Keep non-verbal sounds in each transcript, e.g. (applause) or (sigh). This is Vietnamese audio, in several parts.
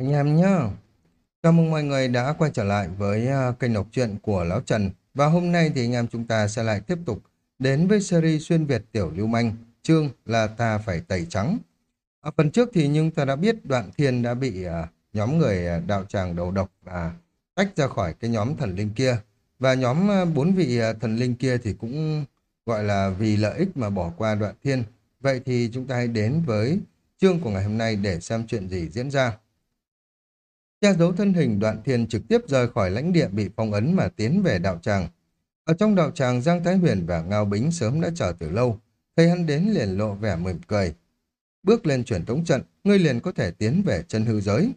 anh em nhé. Chào mừng mọi người đã quay trở lại với à, kênh đọc truyện của Lão Trần. Và hôm nay thì anh em chúng ta sẽ lại tiếp tục đến với series xuyên Việt tiểu lưu manh, chương là ta phải tẩy trắng. Ở phần trước thì nhưng ta đã biết đoạn thiên đã bị à, nhóm người đạo tràng đầu độc và tách ra khỏi cái nhóm thần linh kia. Và nhóm bốn vị thần linh kia thì cũng gọi là vì lợi ích mà bỏ qua đoạn thiên. Vậy thì chúng ta hãy đến với chương của ngày hôm nay để xem chuyện gì diễn ra. Che giấu thân hình đoạn thiên trực tiếp rời khỏi lãnh địa bị phong ấn mà tiến về đạo tràng. Ở trong đạo tràng Giang Thái Huyền và Ngao Bính sớm đã chờ từ lâu, thấy hắn đến liền lộ vẻ mỉm cười. Bước lên truyền tống trận, ngươi liền có thể tiến về chân hư giới.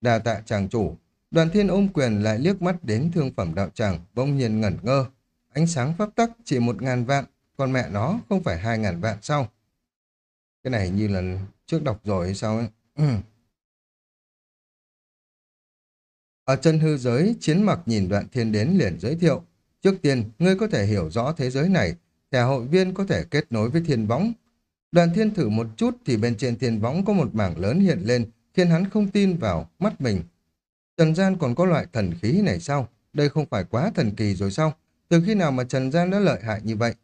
Đà tạ tràng chủ, đoàn thiên ôm quyền lại liếc mắt đến thương phẩm đạo tràng, bỗng nhiên ngẩn ngơ. Ánh sáng pháp tắc chỉ một ngàn vạn, còn mẹ nó không phải hai ngàn vạn sao? Cái này như là trước đọc rồi hay sao ấy. (clears throat) Ở chân hư giới, chiến mặc nhìn đoạn thiên đến liền giới thiệu. Trước tiên, ngươi có thể hiểu rõ thế giới này, thẻ hội viên có thể kết nối với thiên võng. Đoàn thiên thử một chút thì bên trên thiên võng có một mảng lớn hiện lên, khiến hắn không tin vào mắt mình. Trần gian còn có loại thần khí này sao? Đây không phải quá thần kỳ rồi sao? Từ khi nào mà Trần gian đã lợi hại như vậy?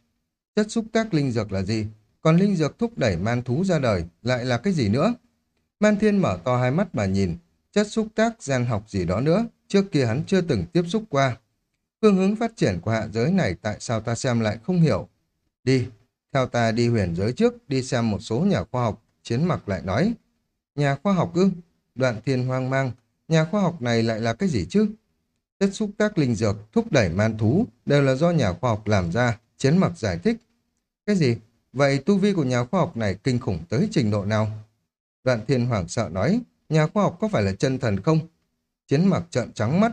Chất xúc tác linh dược là gì? Còn linh dược thúc đẩy man thú ra đời lại là cái gì nữa? Man thiên mở to hai mắt mà nhìn, chất xúc tác gian học gì đó nữa, trước kia hắn chưa từng tiếp xúc qua. Phương hướng phát triển của hạ giới này tại sao ta xem lại không hiểu. Đi, theo ta đi huyền giới trước, đi xem một số nhà khoa học, chiến mặc lại nói. Nhà khoa học ư? Đoạn thiên hoang mang, nhà khoa học này lại là cái gì chứ? Chất xúc tác linh dược, thúc đẩy man thú, đều là do nhà khoa học làm ra, chiến mặc giải thích. Cái gì? Vậy tu vi của nhà khoa học này kinh khủng tới trình độ nào? Đoạn thiên hoảng sợ nói, nhà khoa học có phải là chân thần không? Chiến mặc trợn trắng mắt.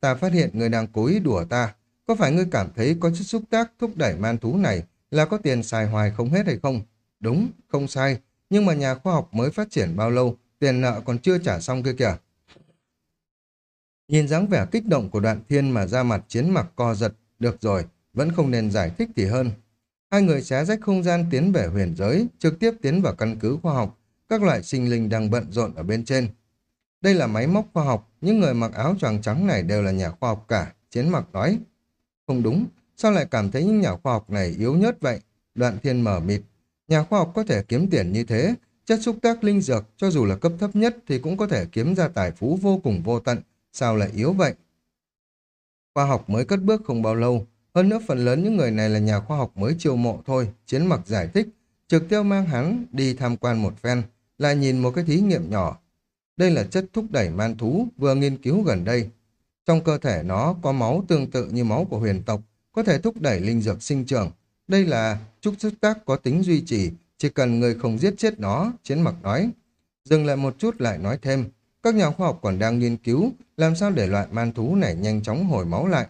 Ta phát hiện người đang cố ý đùa ta. Có phải ngươi cảm thấy có chút xúc tác thúc đẩy man thú này là có tiền xài hoài không hết hay không? Đúng, không sai. Nhưng mà nhà khoa học mới phát triển bao lâu, tiền nợ còn chưa trả xong kia kìa. Nhìn dáng vẻ kích động của đoạn thiên mà ra mặt chiến mặc co giật, được rồi, vẫn không nên giải thích thì hơn. Hai người xé rách không gian tiến về huyền giới, trực tiếp tiến vào căn cứ khoa học, các loại sinh linh đang bận rộn ở bên trên. Đây là máy móc khoa học, những người mặc áo choàng trắng này đều là nhà khoa học cả, chiến mặc nói. Không đúng, sao lại cảm thấy những nhà khoa học này yếu nhất vậy? Đoạn thiên mở mịt, nhà khoa học có thể kiếm tiền như thế, chất xúc tác linh dược cho dù là cấp thấp nhất thì cũng có thể kiếm ra tài phú vô cùng vô tận, sao lại yếu vậy? Khoa học mới cất bước không bao lâu, hơn nữa phần lớn những người này là nhà khoa học mới chiêu mộ thôi, chiến mặc giải thích, trực tiếp mang hắn đi tham quan một phen, lại nhìn một cái thí nghiệm nhỏ. Đây là chất thúc đẩy man thú vừa nghiên cứu gần đây. Trong cơ thể nó có máu tương tự như máu của huyền tộc, có thể thúc đẩy linh dược sinh trưởng. Đây là trúc sức tác có tính duy trì, chỉ cần người không giết chết nó, chiến mặc nói. Dừng lại một chút lại nói thêm, các nhà khoa học còn đang nghiên cứu làm sao để loại man thú này nhanh chóng hồi máu lại.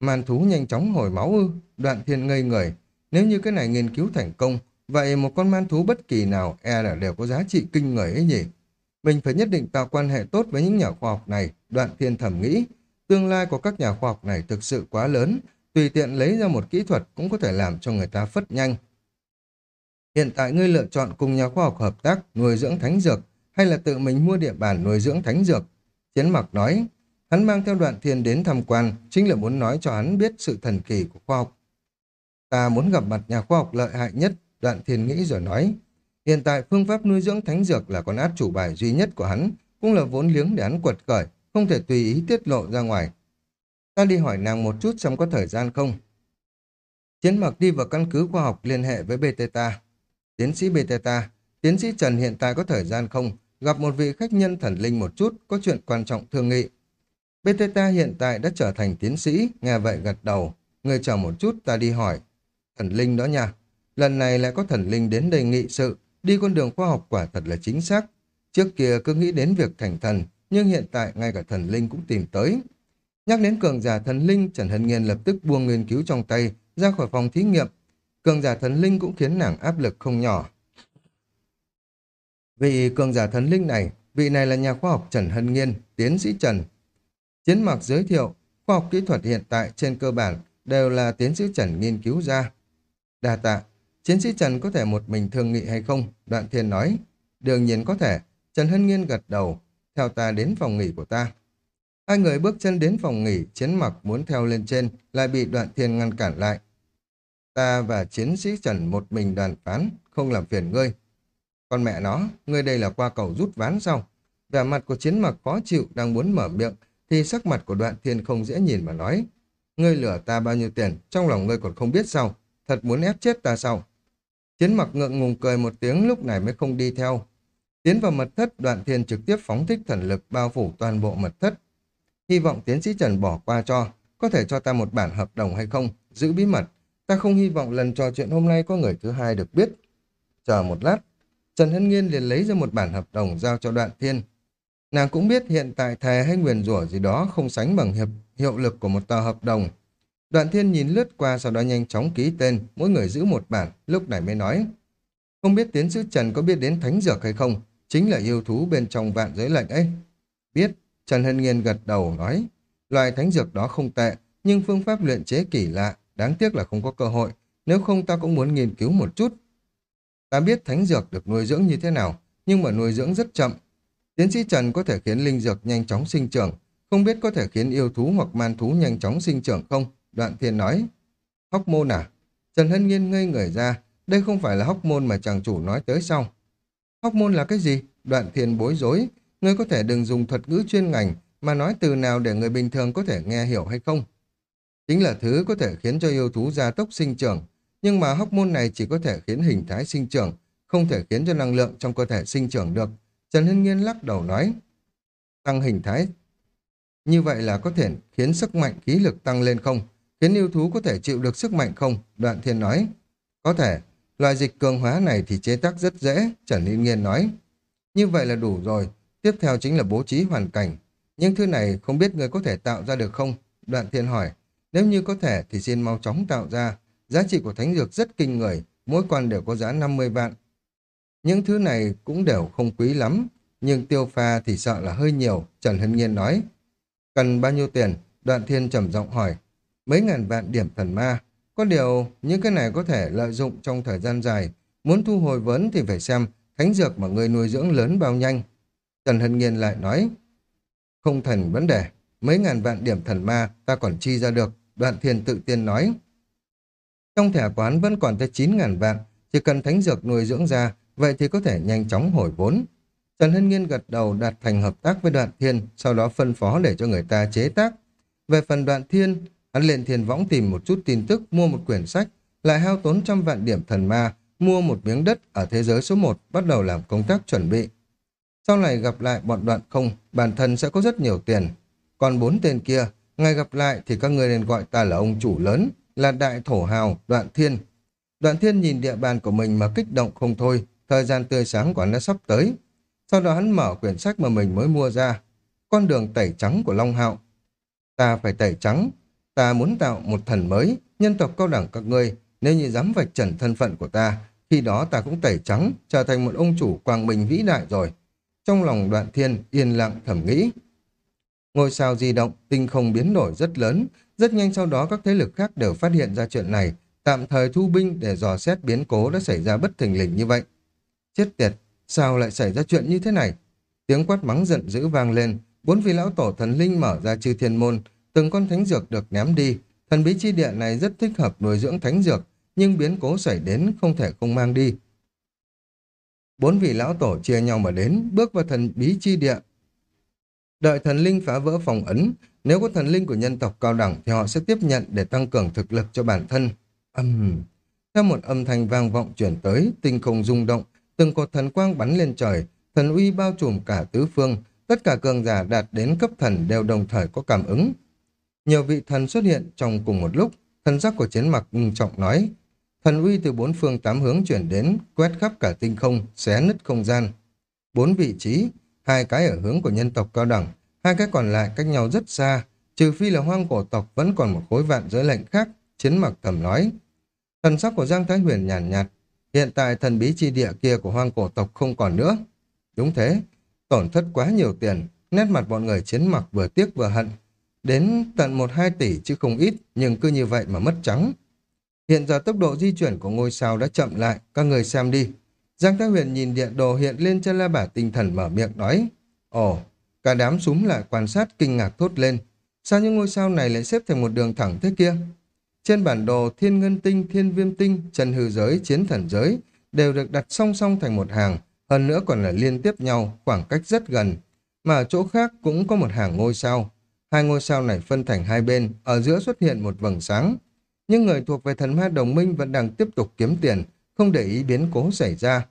Man thú nhanh chóng hồi máu ư, đoạn thiên ngây người. Nếu như cái này nghiên cứu thành công, vậy một con man thú bất kỳ nào e là đều có giá trị kinh người ấy nhỉ. Mình phải nhất định tạo quan hệ tốt với những nhà khoa học này, đoạn thiên thẩm nghĩ. Tương lai của các nhà khoa học này thực sự quá lớn, tùy tiện lấy ra một kỹ thuật cũng có thể làm cho người ta phất nhanh. Hiện tại ngươi lựa chọn cùng nhà khoa học hợp tác nuôi dưỡng thánh dược hay là tự mình mua địa bàn nuôi dưỡng thánh dược? Chiến mặc nói, hắn mang theo đoạn thiên đến tham quan chính là muốn nói cho hắn biết sự thần kỳ của khoa học. Ta muốn gặp mặt nhà khoa học lợi hại nhất, đoạn thiên nghĩ rồi nói. Hiện tại phương pháp nuôi dưỡng thánh dược là con át chủ bài duy nhất của hắn, cũng là vốn liếng để hắn quật khởi, không thể tùy ý tiết lộ ra ngoài. Ta đi hỏi nàng một chút xem có thời gian không. Chiến mặc đi vào căn cứ khoa học liên hệ với Beteta. Tiến sĩ Beteta, tiến sĩ Trần hiện tại có thời gian không? Gặp một vị khách nhân thần linh một chút, có chuyện quan trọng thương nghị. Beteta hiện tại đã trở thành tiến sĩ, nghe vậy gật đầu. Người chờ một chút ta đi hỏi. Thần linh đó nha. Lần này lại có thần linh đến đây nghị sự, đi con đường khoa học quả thật là chính xác. Trước kia cứ nghĩ đến việc thành thần, nhưng hiện tại ngay cả thần linh cũng tìm tới. Nhắc đến cường giả thần linh, Trần Hân Nghiên lập tức buông nghiên cứu trong tay, ra khỏi phòng thí nghiệm. Cường giả thần linh cũng khiến nàng áp lực không nhỏ. Vị cường giả thần linh này, vị này là nhà khoa học Trần Hân Nghiên, tiến sĩ Trần. Chiến mặc giới thiệu, khoa học kỹ thuật hiện tại trên cơ bản đều là tiến sĩ Trần nghiên cứu ra. Đa tạ, chiến sĩ Trần có thể một mình thương nghị hay không? Đoạn thiên nói, đương nhiên có thể. Trần Hân Nghiên gật đầu. theo ta đến phòng nghỉ của ta. Hai người bước chân đến phòng nghỉ, chiến mặc muốn theo lên trên, lại bị đoạn thiên ngăn cản lại. Ta và chiến sĩ Trần một mình đoàn phán, không làm phiền ngươi. Con mẹ nó, ngươi đây là qua cầu rút ván sao? Vẻ mặt của chiến mặc khó chịu đang muốn mở miệng, thì sắc mặt của đoạn thiên không dễ nhìn mà nói. Ngươi lừa ta bao nhiêu tiền, trong lòng ngươi còn không biết sao? Thật muốn ép chết ta sao? Chiến mặc ngượng ngùng cười một tiếng lúc này mới không đi theo. Tiến vào mật thất, đoạn thiên trực tiếp phóng thích thần lực bao phủ toàn bộ mật thất. Hy vọng tiến sĩ Trần bỏ qua cho, có thể cho ta một bản hợp đồng hay không, giữ bí mật. Ta không hy vọng lần trò chuyện hôm nay có người thứ hai được biết. Chờ một lát, Trần Hân Nghiên liền lấy ra một bản hợp đồng giao cho đoạn thiên. Nàng cũng biết hiện tại thề hay nguyền rủa gì đó không sánh bằng hiệp hiệu lực của một tờ hợp đồng. Đoạn thiên nhìn lướt qua sau đó nhanh chóng ký tên, mỗi người giữ một bản, lúc này mới nói. Không biết tiến sĩ Trần có biết đến thánh dược hay không? Chính là yêu thú bên trong vạn giới lệnh ấy. Biết, Trần Hân Nghiên gật đầu nói. Loài thánh dược đó không tệ, nhưng phương pháp luyện chế kỳ lạ, đáng tiếc là không có cơ hội. Nếu không ta cũng muốn nghiên cứu một chút. Ta biết thánh dược được nuôi dưỡng như thế nào, nhưng mà nuôi dưỡng rất chậm. Tiến sĩ Trần có thể khiến linh dược nhanh chóng sinh trưởng, không biết có thể khiến yêu thú hoặc man thú nhanh chóng sinh trưởng không? Đoạn thiên nói. Hóc môn à? Trần Hân Nhiên ngây người ra. Đây không phải là hóc môn mà chàng chủ nói tới sao? Hóc môn là cái gì? Đoạn thiên bối rối. Ngươi có thể đừng dùng thuật ngữ chuyên ngành mà nói từ nào để người bình thường có thể nghe hiểu hay không? Chính là thứ có thể khiến cho yêu thú gia tốc sinh trưởng. Nhưng mà hóc môn này chỉ có thể khiến hình thái sinh trưởng, không thể khiến cho năng lượng trong cơ thể sinh trưởng được. Trần Hân Nhiên lắc đầu nói. Tăng hình thái như vậy là có thể khiến sức mạnh khí lực tăng lên không? Khiến yêu thú có thể chịu được sức mạnh không? Đoạn thiên nói. Có thể. Loại dịch cường hóa này thì chế tác rất dễ, Trần Liên Nghiên nói. Như vậy là đủ rồi. Tiếp theo chính là bố trí hoàn cảnh. Những thứ này không biết người có thể tạo ra được không? Đoạn thiên hỏi. Nếu như có thể thì xin mau chóng tạo ra. Giá trị của thánh dược rất kinh người. Mỗi quan đều có giá 50 vạn. Những thứ này cũng đều không quý lắm. Nhưng tiêu pha thì sợ là hơi nhiều, Trần Hân Nghiên nói. Cần bao nhiêu tiền? Đoạn thiên trầm giọng hỏi. Mấy ngàn vạn điểm thần ma. Có điều, những cái này có thể lợi dụng trong thời gian dài. Muốn thu hồi vốn thì phải xem thánh dược mà người nuôi dưỡng lớn bao nhanh. Trần Hân Nghiên lại nói. Không thành vấn đề. Mấy ngàn vạn điểm thần ma ta còn chi ra được. Đoạn thiên tự tiên nói. Trong thẻ quán vẫn còn tới 9 ngàn vạn. Chỉ cần thánh dược nuôi dưỡng ra, vậy thì có thể nhanh chóng hồi vốn. Trần Hân Nghiên gật đầu đạt thành hợp tác với đoạn thiên, sau đó phân phó để cho người ta chế tác. Về phần đoạn thiên, hắn lên thiên võng tìm một chút tin tức, mua một quyển sách, lại hao tốn trăm vạn điểm thần ma, mua một miếng đất ở thế giới số 1, bắt đầu làm công tác chuẩn bị. Sau này gặp lại bọn đoạn không, bản thân sẽ có rất nhiều tiền. Còn bốn tên kia, ngày gặp lại thì các người nên gọi ta là ông chủ lớn, là đại thổ hào, đoạn thiên. Đoạn thiên nhìn địa bàn của mình mà kích động không thôi, thời gian tươi sáng của hắn đã sắp tới. Sau đó hắn mở quyển sách mà mình mới mua ra. Con đường tẩy trắng của Long Hạo. Ta phải tẩy trắng. Ta muốn tạo một thần mới, nhân tộc cao đẳng các ngươi. Nếu như dám vạch trần thân phận của ta, khi đó ta cũng tẩy trắng, trở thành một ông chủ quang minh vĩ đại rồi. Trong lòng đoạn thiên yên lặng thẩm nghĩ. Ngôi sao di động, tinh không biến đổi rất lớn. Rất nhanh sau đó các thế lực khác đều phát hiện ra chuyện này, tạm thời thu binh để dò xét biến cố đã xảy ra bất thình lình như vậy. Chết tiệt, Sao lại xảy ra chuyện như thế này? Tiếng quát mắng giận dữ vang lên, bốn vị lão tổ thần linh mở ra chư thiên môn, từng con thánh dược được ném đi. Thần bí chi địa này rất thích hợp nuôi dưỡng thánh dược, nhưng biến cố xảy đến không thể không mang đi. Bốn vị lão tổ chia nhau mà đến, bước vào thần bí chi địa. Đợi thần linh phá vỡ phòng ấn, nếu có thần linh của nhân tộc cao đẳng thì họ sẽ tiếp nhận để tăng cường thực lực cho bản thân. Âm... Uhm. Theo một âm thanh vang vọng chuyển tới, tinh không rung động, từng cột thần quang bắn lên trời, thần uy bao trùm cả tứ phương, tất cả cường giả đạt đến cấp thần đều đồng thời có cảm ứng. Nhiều vị thần xuất hiện trong cùng một lúc, thần sắc của chiến mặc ngưng trọng nói, thần uy từ bốn phương tám hướng chuyển đến, quét khắp cả tinh không, xé nứt không gian. Bốn vị trí, hai cái ở hướng của nhân tộc cao đẳng, hai cái còn lại cách nhau rất xa, trừ phi là hoang cổ tộc vẫn còn một khối vạn giới lệnh khác, chiến mặc thầm nói. Thần sắc của Giang Thái Huyền nhàn nhạt, nhạt, Hiện tại thần bí chi địa kia của hoang cổ tộc không còn nữa. Đúng thế, tổn thất quá nhiều tiền, nét mặt bọn người chiến mặc vừa tiếc vừa hận. Đến tận một hai tỷ chứ không ít, nhưng cứ như vậy mà mất trắng. Hiện giờ tốc độ di chuyển của ngôi sao đã chậm lại, các người xem đi. Giang Thái Huyền nhìn địa đồ hiện lên trên la bả tinh thần mở miệng nói. Ồ, Cả đám súng lại quan sát kinh ngạc thốt lên. Sao những ngôi sao này lại xếp thành một đường thẳng thế kia? Trên bản đồ thiên ngân tinh, thiên viêm tinh, trần hư giới, chiến thần giới đều được đặt song song thành một hàng, hơn nữa còn là liên tiếp nhau, khoảng cách rất gần. Mà ở chỗ khác cũng có một hàng ngôi sao. Hai ngôi sao này phân thành hai bên, ở giữa xuất hiện một vầng sáng. Nhưng người thuộc về thần ma đồng minh vẫn đang tiếp tục kiếm tiền, không để ý biến cố xảy ra.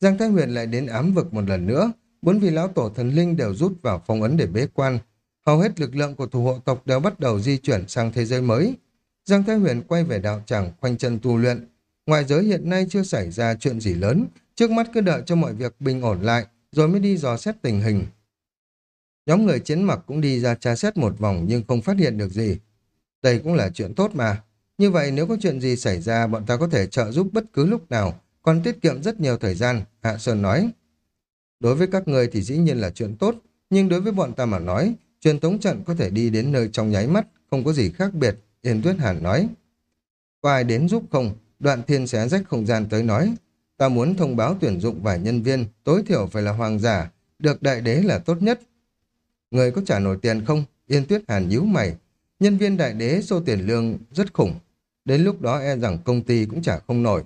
Giang Thái Huyền lại đến ám vực một lần nữa, bốn vị lão tổ thần linh đều rút vào phong ấn để bế quan. Hầu hết lực lượng của thủ hộ tộc đều bắt đầu di chuyển sang thế giới mới. Giang Thái Huyền quay về đạo tràng khoanh chân tu luyện. ngoài giới hiện nay chưa xảy ra chuyện gì lớn, trước mắt cứ đợi cho mọi việc bình ổn lại, rồi mới đi dò xét tình hình. Nhóm người chiến mặc cũng đi ra tra xét một vòng nhưng không phát hiện được gì. Đây cũng là chuyện tốt mà. Như vậy nếu có chuyện gì xảy ra, bọn ta có thể trợ giúp bất cứ lúc nào, còn tiết kiệm rất nhiều thời gian, Hạ Sơn nói. Đối với các người thì dĩ nhiên là chuyện tốt, nhưng đối với bọn ta mà nói, truyền tống trận có thể đi đến nơi trong nháy mắt, không có gì khác biệt, Yên Tuyết Hàn nói. Có ai đến giúp không? Đoạn thiên xé rách không gian tới nói. Ta muốn thông báo tuyển dụng vài nhân viên, tối thiểu phải là hoàng giả, được đại đế là tốt nhất. Người có trả nổi tiền không? Yên Tuyết Hàn nhíu mày. Nhân viên đại đế số tiền lương rất khủng. Đến lúc đó e rằng công ty cũng trả không nổi.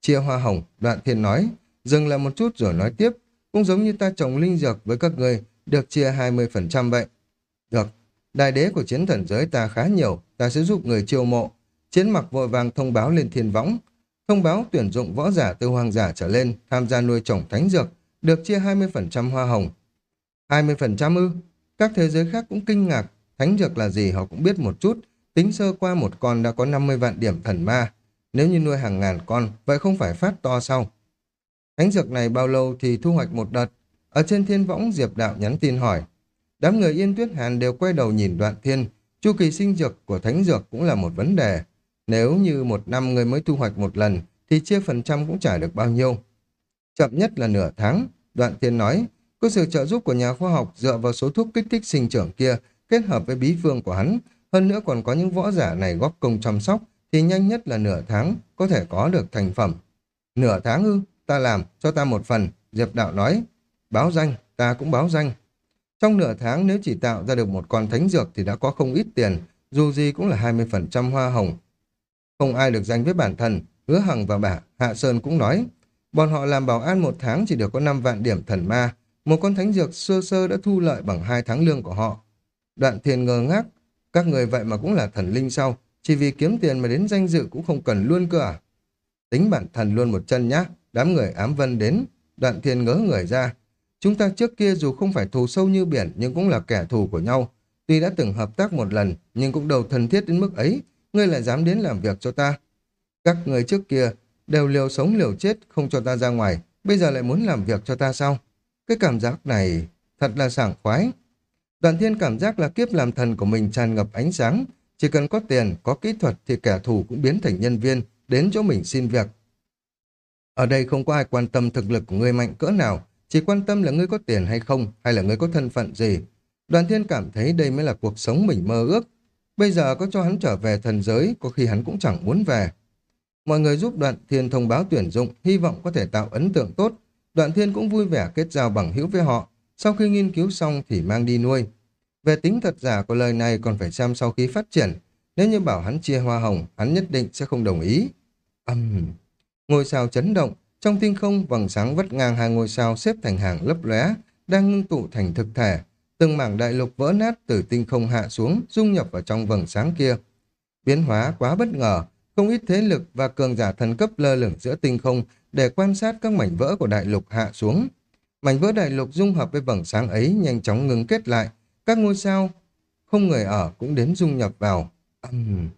Chia hoa hồng, đoạn thiên nói. Dừng lại một chút rồi nói tiếp. Cũng giống như ta trồng linh dược với các người, được chia 20% vậy. Được, đại đế của chiến thần giới ta khá nhiều, ta sẽ giúp người chiêu mộ. Chiến mặc vội vàng thông báo lên thiên võng. Thông báo tuyển dụng võ giả từ hoàng giả trở lên tham gia nuôi trồng thánh dược, được chia 20% hoa hồng. 20% ư? Các thế giới khác cũng kinh ngạc, thánh dược là gì họ cũng biết một chút, tính sơ qua một con đã có 50 vạn điểm thần ma. Nếu như nuôi hàng ngàn con, vậy không phải phát to sao? Thánh dược này bao lâu thì thu hoạch một đợt? Ở trên thiên võng Diệp Đạo nhắn tin hỏi. Đám người Yên Tuyết Hàn đều quay đầu nhìn đoạn thiên, chu kỳ sinh dược của thánh dược cũng là một vấn đề. Nếu như một năm người mới thu hoạch một lần, thì chia phần trăm cũng trả được bao nhiêu. Chậm nhất là nửa tháng, đoạn thiên nói, có sự trợ giúp của nhà khoa học dựa vào số thuốc kích thích sinh trưởng kia, kết hợp với bí phương của hắn, hơn nữa còn có những võ giả này góp công chăm sóc, thì nhanh nhất là nửa tháng có thể có được thành phẩm. Nửa tháng ư, ta làm, cho ta một phần, Diệp Đạo nói. Báo danh, ta cũng báo danh. Trong nửa tháng nếu chỉ tạo ra được một con thánh dược thì đã có không ít tiền, dù gì cũng là 20% hoa hồng. Không ai được danh với bản thân, hứa hằng và bà Hạ Sơn cũng nói. Bọn họ làm bảo an một tháng chỉ được có 5 vạn điểm thần ma, một con thánh dược sơ sơ đã thu lợi bằng hai tháng lương của họ. Đoạn thiền ngơ ngác, các người vậy mà cũng là thần linh sao? Chỉ vì kiếm tiền mà đến danh dự cũng không cần luôn cơ à? Tính bản thần luôn một chân nhá, đám người ám vân đến, đoạn thiền ngớ người ra. Chúng ta trước kia dù không phải thù sâu như biển nhưng cũng là kẻ thù của nhau. Tuy đã từng hợp tác một lần nhưng cũng đầu thân thiết đến mức ấy, ngươi lại dám đến làm việc cho ta. Các người trước kia đều liều sống liều chết không cho ta ra ngoài, bây giờ lại muốn làm việc cho ta sao? Cái cảm giác này thật là sảng khoái. Đoàn thiên cảm giác là kiếp làm thần của mình tràn ngập ánh sáng. Chỉ cần có tiền, có kỹ thuật thì kẻ thù cũng biến thành nhân viên, đến chỗ mình xin việc. Ở đây không có ai quan tâm thực lực của ngươi mạnh cỡ nào, chỉ quan tâm là ngươi có tiền hay không, hay là ngươi có thân phận gì. Đoàn thiên cảm thấy đây mới là cuộc sống mình mơ ước. Bây giờ có cho hắn trở về thần giới, có khi hắn cũng chẳng muốn về. Mọi người giúp đoạn thiên thông báo tuyển dụng, hy vọng có thể tạo ấn tượng tốt. Đoạn thiên cũng vui vẻ kết giao bằng hữu với họ, sau khi nghiên cứu xong thì mang đi nuôi. Về tính thật giả của lời này còn phải xem sau khi phát triển. Nếu như bảo hắn chia hoa hồng, hắn nhất định sẽ không đồng ý. Âm... Uhm. Ngôi sao chấn động, trong tinh không vầng sáng vắt ngang hai ngôi sao xếp thành hàng lấp lóe, đang ngưng tụ thành thực thể. Từng mảng đại lục vỡ nát từ tinh không hạ xuống, dung nhập vào trong vầng sáng kia. Biến hóa quá bất ngờ, không ít thế lực và cường giả thần cấp lơ lửng giữa tinh không để quan sát các mảnh vỡ của đại lục hạ xuống. Mảnh vỡ đại lục dung hợp với vầng sáng ấy nhanh chóng ngừng kết lại. Các ngôi sao không người ở cũng đến dung nhập vào. Uhm.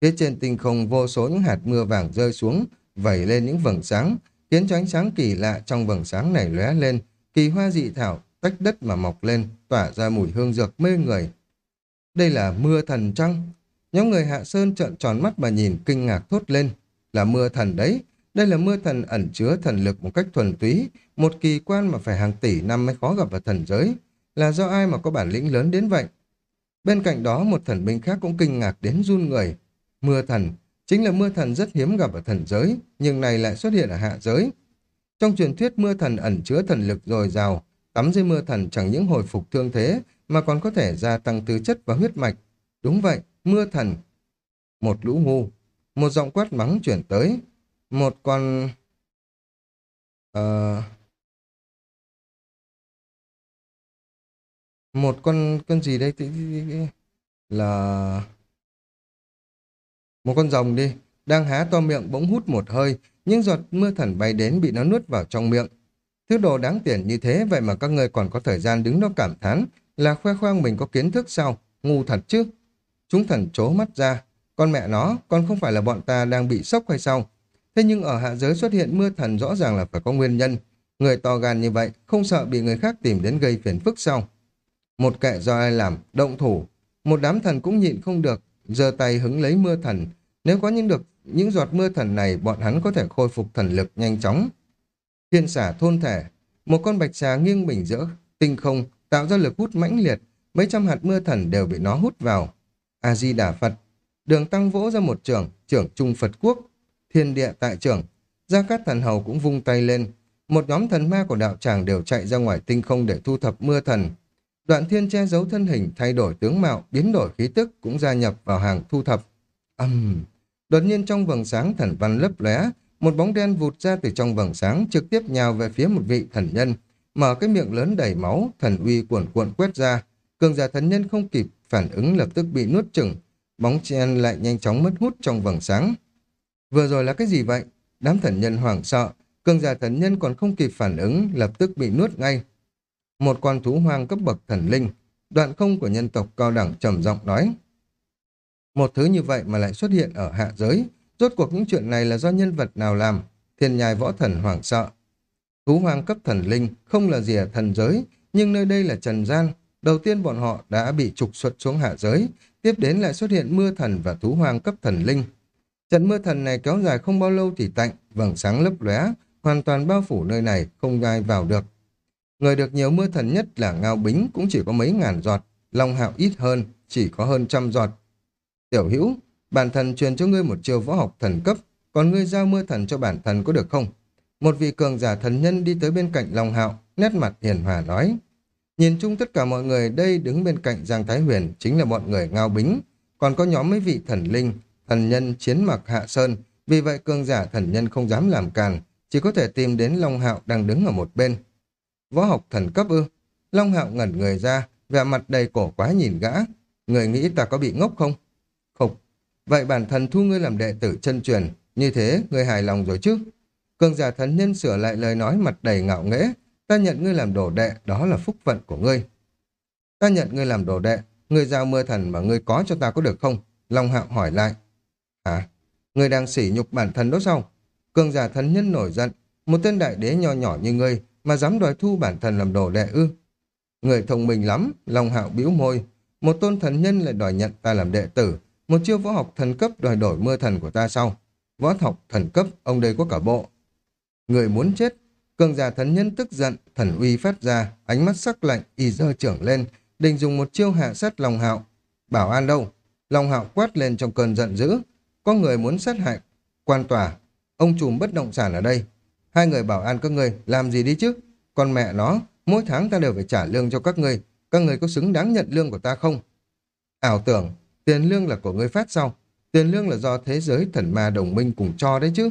Phía trên tinh không vô số những hạt mưa vàng rơi xuống, vẩy lên những vầng sáng, khiến cho ánh sáng kỳ lạ trong vầng sáng này lóe lên, kỳ hoa dị thảo tách đất mà mọc lên, tỏa ra mùi hương dược mê người. Đây là mưa thần trăng. Nhóm người Hạ Sơn trợn tròn mắt mà nhìn kinh ngạc thốt lên. Là mưa thần đấy, đây là mưa thần ẩn chứa thần lực một cách thuần túy, một kỳ quan mà phải hàng tỷ năm mới khó gặp ở thần giới. Là do ai mà có bản lĩnh lớn đến vậy? Bên cạnh đó một thần binh khác cũng kinh ngạc đến run người. Mưa thần, chính là mưa thần rất hiếm gặp ở thần giới, nhưng này lại xuất hiện ở hạ giới. Trong truyền thuyết mưa thần ẩn chứa thần lực dồi dào, Tắm dưới mưa thần chẳng những hồi phục thương thế, mà còn có thể gia tăng tư chất và huyết mạch. Đúng vậy, mưa thần. Một lũ ngu. Một giọng quát mắng chuyển tới. Một con... Uh... Một con... con gì đây? Là... Một con rồng đi. Đang há to miệng bỗng hút một hơi. Những giọt mưa thần bay đến bị nó nuốt vào trong miệng. Thứ đồ đáng tiền như thế vậy mà các người còn có thời gian đứng đó cảm thán là khoe khoang mình có kiến thức sao? Ngu thật chứ. Chúng thần chố mắt ra. Con mẹ nó, con không phải là bọn ta đang bị sốc hay sao? Thế nhưng ở hạ giới xuất hiện mưa thần rõ ràng là phải có nguyên nhân. Người to gan như vậy, không sợ bị người khác tìm đến gây phiền phức sau Một kệ do ai làm, động thủ. Một đám thần cũng nhịn không được, giơ tay hứng lấy mưa thần. Nếu có những được những giọt mưa thần này, bọn hắn có thể khôi phục thần lực nhanh chóng. Thiên xả thôn thể, một con bạch xà nghiêng mình giữa tinh không, tạo ra lực hút mãnh liệt, mấy trăm hạt mưa thần đều bị nó hút vào. A-di-đà Phật, đường tăng vỗ ra một trường, trưởng trung Phật quốc, thiên địa tại trưởng. Gia Cát Thần Hầu cũng vung tay lên. Một nhóm thần ma của đạo tràng đều chạy ra ngoài tinh không để thu thập mưa thần. Đoạn thiên che giấu thân hình, thay đổi tướng mạo, biến đổi khí tức cũng gia nhập vào hàng thu thập. Âm! Uhm. đột nhiên trong vầng sáng thần văn lấp lóe, một bóng đen vụt ra từ trong vầng sáng trực tiếp nhào về phía một vị thần nhân, mở cái miệng lớn đầy máu, thần uy cuồn cuộn quét ra. Cường giả thần nhân không kịp phản ứng lập tức bị nuốt chửng, bóng chen lại nhanh chóng mất hút trong vầng sáng. Vừa rồi là cái gì vậy? Đám thần nhân hoảng sợ, cường giả thần nhân còn không kịp phản ứng, lập tức bị nuốt ngay. Một con thú hoang cấp bậc thần linh, đoạn không của nhân tộc cao đẳng trầm giọng nói. Một thứ như vậy mà lại xuất hiện ở hạ giới, rốt cuộc những chuyện này là do nhân vật nào làm? Thiên nhai võ thần hoảng sợ. Thú hoang cấp thần linh không là gì ở thần giới, nhưng nơi đây là trần gian. Đầu tiên bọn họ đã bị trục xuất xuống hạ giới, tiếp đến lại xuất hiện mưa thần và thú hoang cấp thần linh. Trận mưa thần này kéo dài không bao lâu thì tạnh, vầng sáng lấp lóe, hoàn toàn bao phủ nơi này, không ai vào được. Người được nhiều mưa thần nhất là Ngao Bính cũng chỉ có mấy ngàn giọt, Long Hạo ít hơn, chỉ có hơn trăm giọt. Tiểu hữu, bản thần truyền cho ngươi một chiêu võ học thần cấp, còn ngươi giao mưa thần cho bản thần có được không? Một vị cường giả thần nhân đi tới bên cạnh Long Hạo, nét mặt hiền hòa nói. Nhìn chung tất cả mọi người đây đứng bên cạnh Giang Thái Huyền chính là bọn người Ngao Bính, còn có nhóm mấy vị thần linh, thần nhân chiến mặc hạ sơn, vì vậy cường giả thần nhân không dám làm càn, chỉ có thể tìm đến Long Hạo đang đứng ở một bên. Võ học thần cấp ư? Long Hạo ngẩn người ra, vẻ mặt đầy cổ quá nhìn gã. Người nghĩ ta có bị ngốc không? Không. Vậy bản thân thu ngươi làm đệ tử chân truyền, như thế ngươi hài lòng rồi chứ? Cường giả thần nhân sửa lại lời nói mặt đầy ngạo nghễ, ta nhận ngươi làm đồ đệ, đó là phúc phận của ngươi. Ta nhận ngươi làm đồ đệ, ngươi giao mưa thần mà ngươi có cho ta có được không? Long Hạo hỏi lại. Hả? Ngươi đang sỉ nhục bản thân đó sao? Cường giả thần nhân nổi giận, một tên đại đế nhỏ nhỏ như ngươi mà dám đòi thu bản thân làm đồ đệ ư. Người thông minh lắm, lòng Hạo bĩu môi. Một tôn thần nhân lại đòi nhận ta làm đệ tử, một chiêu võ học thần cấp đòi đổi mưa thần của ta sau. Võ học thần cấp, ông đây có cả bộ. Người muốn chết, cường giả thần nhân tức giận, thần uy phát ra, ánh mắt sắc lạnh, y dơ trưởng lên, định dùng một chiêu hạ sát lòng Hạo. Bảo an đâu? lòng Hạo quát lên trong cơn giận dữ. Có người muốn sát hại. Quan tòa, ông trùm bất động sản ở đây. Hai người bảo an các người làm gì đi chứ? Con mẹ nó, mỗi tháng ta đều phải trả lương cho các người. Các người có xứng đáng nhận lương của ta không? Ảo tưởng, tiền lương là của người phát sau. Tiền lương là do thế giới thần ma đồng minh cùng cho đấy chứ.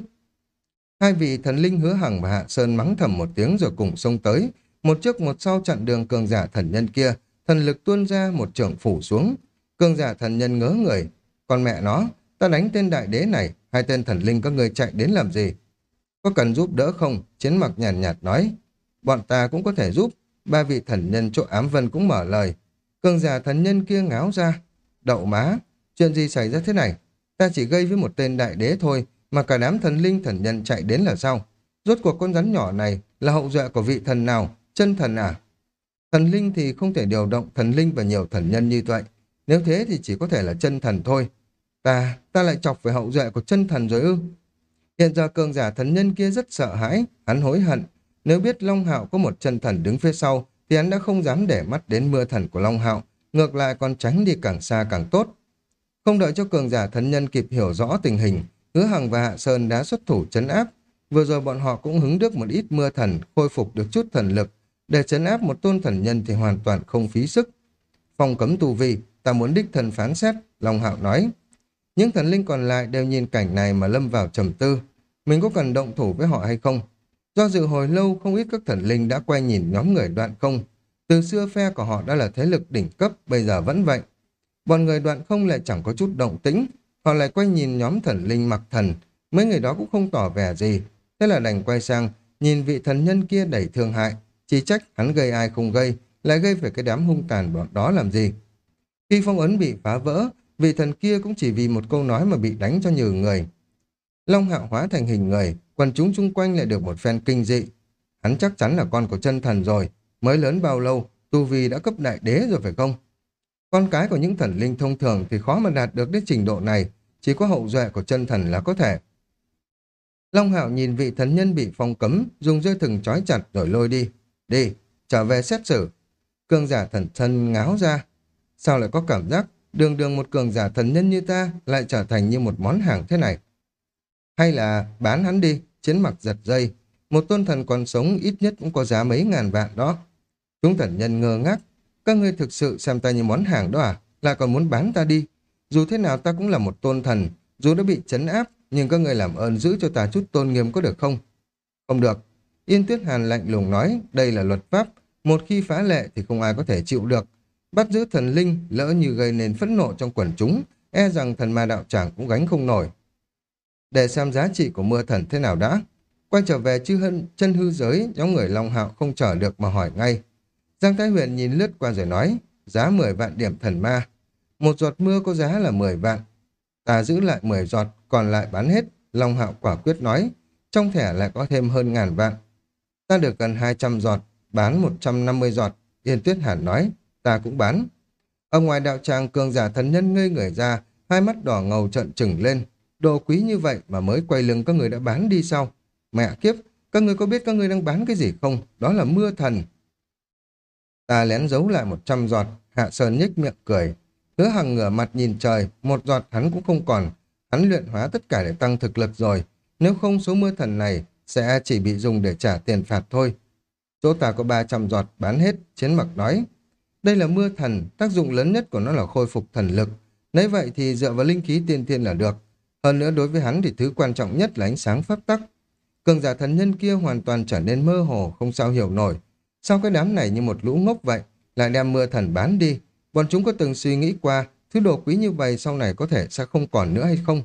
Hai vị thần linh hứa hằng và hạ sơn mắng thầm một tiếng rồi cùng xông tới. Một trước một sau chặn đường cường giả thần nhân kia, thần lực tuôn ra một trưởng phủ xuống. Cường giả thần nhân ngớ người. Con mẹ nó, ta đánh tên đại đế này, hai tên thần linh các người chạy đến làm gì? Có cần giúp đỡ không? Chiến mặc nhàn nhạt, nhạt nói. Bọn ta cũng có thể giúp. Ba vị thần nhân chỗ ám vân cũng mở lời. Cường giả thần nhân kia ngáo ra. Đậu má, chuyện gì xảy ra thế này? Ta chỉ gây với một tên đại đế thôi, mà cả đám thần linh thần nhân chạy đến là sao? Rốt cuộc con rắn nhỏ này là hậu duệ của vị thần nào? Chân thần à? Thần linh thì không thể điều động thần linh và nhiều thần nhân như vậy. Nếu thế thì chỉ có thể là chân thần thôi. Ta, ta lại chọc về hậu duệ của chân thần rồi ư? Hiện giờ cường giả thần nhân kia rất sợ hãi, hắn hối hận. Nếu biết Long Hạo có một chân thần đứng phía sau, thì hắn đã không dám để mắt đến mưa thần của Long Hạo, ngược lại còn tránh đi càng xa càng tốt. Không đợi cho cường giả thần nhân kịp hiểu rõ tình hình, Hứa Hằng và Hạ Sơn đã xuất thủ chấn áp. Vừa rồi bọn họ cũng hứng được một ít mưa thần, khôi phục được chút thần lực, Để chấn áp một tôn thần nhân thì hoàn toàn không phí sức. phòng cấm tù vi, ta muốn đích thần phán xét, Long Hạo nói. Những thần linh còn lại đều nhìn cảnh này mà lâm vào trầm tư. Mình có cần động thủ với họ hay không? Do dự hồi lâu, không ít các thần linh đã quay nhìn nhóm người đoạn không. Từ xưa phe của họ đã là thế lực đỉnh cấp, bây giờ vẫn vậy. Bọn người đoạn không lại chẳng có chút động tĩnh, họ lại quay nhìn nhóm thần linh mặc thần, mấy người đó cũng không tỏ vẻ gì. Thế là đành quay sang, nhìn vị thần nhân kia đẩy thương hại, chỉ trách hắn gây ai không gây, lại gây phải cái đám hung tàn bọn đó làm gì. Khi phong ấn bị phá vỡ, vị thần kia cũng chỉ vì một câu nói mà bị đánh cho nhiều người. Long hạo hóa thành hình người, quần chúng chung quanh lại được một phen kinh dị. Hắn chắc chắn là con của chân thần rồi, mới lớn bao lâu, tu vi đã cấp đại đế rồi phải không? Con cái của những thần linh thông thường thì khó mà đạt được đến trình độ này, chỉ có hậu duệ của chân thần là có thể. Long Hạo nhìn vị thần nhân bị phong cấm, dùng dây thừng trói chặt rồi lôi đi. Đi, trở về xét xử. cương giả thần thân ngáo ra. Sao lại có cảm giác đường đường một cường giả thần nhân như ta lại trở thành như một món hàng thế này? Hay là bán hắn đi, chiến mặc giật dây. Một tôn thần còn sống ít nhất cũng có giá mấy ngàn vạn đó. Chúng thần nhân ngơ ngác. Các ngươi thực sự xem ta như món hàng đó à? Lại còn muốn bán ta đi. Dù thế nào ta cũng là một tôn thần. Dù đã bị chấn áp, nhưng các ngươi làm ơn giữ cho ta chút tôn nghiêm có được không? Không được. Yên Tuyết Hàn lạnh lùng nói, đây là luật pháp. Một khi phá lệ thì không ai có thể chịu được. Bắt giữ thần linh, lỡ như gây nên phẫn nộ trong quần chúng, e rằng thần ma đạo tràng cũng gánh không nổi. Để xem giá trị của mưa thần thế nào đã. Quay trở về chư hân, chân hư giới, nhóm người Long Hạo không chờ được mà hỏi ngay. Giang Thái Huyền nhìn lướt qua rồi nói, giá 10 vạn điểm thần ma. Một giọt mưa có giá là 10 vạn. Ta giữ lại 10 giọt, còn lại bán hết. Long Hạo quả quyết nói, trong thẻ lại có thêm hơn ngàn vạn. Ta được gần 200 giọt, bán 150 giọt. Yên Tuyết Hàn nói, ta cũng bán. Ở ngoài đạo tràng cường giả thần nhân ngây người ra, hai mắt đỏ ngầu trận trừng lên. Đồ quý như vậy mà mới quay lưng các người đã bán đi sau. Mẹ kiếp, các người có biết các người đang bán cái gì không? Đó là mưa thần. Ta lén giấu lại 100 giọt, Hạ Sơn nhếch miệng cười. Hứa hằng ngửa mặt nhìn trời, một giọt hắn cũng không còn. Hắn luyện hóa tất cả để tăng thực lực rồi. Nếu không số mưa thần này sẽ chỉ bị dùng để trả tiền phạt thôi. Chỗ ta có 300 giọt bán hết, chiến mặc nói. Đây là mưa thần, tác dụng lớn nhất của nó là khôi phục thần lực. Nếu vậy thì dựa vào linh khí tiên thiên là được. Hơn nữa đối với hắn thì thứ quan trọng nhất là ánh sáng pháp tắc. Cường giả thần nhân kia hoàn toàn trở nên mơ hồ, không sao hiểu nổi. Sao cái đám này như một lũ ngốc vậy, lại đem mưa thần bán đi? Bọn chúng có từng suy nghĩ qua, thứ đồ quý như vậy sau này có thể sẽ không còn nữa hay không?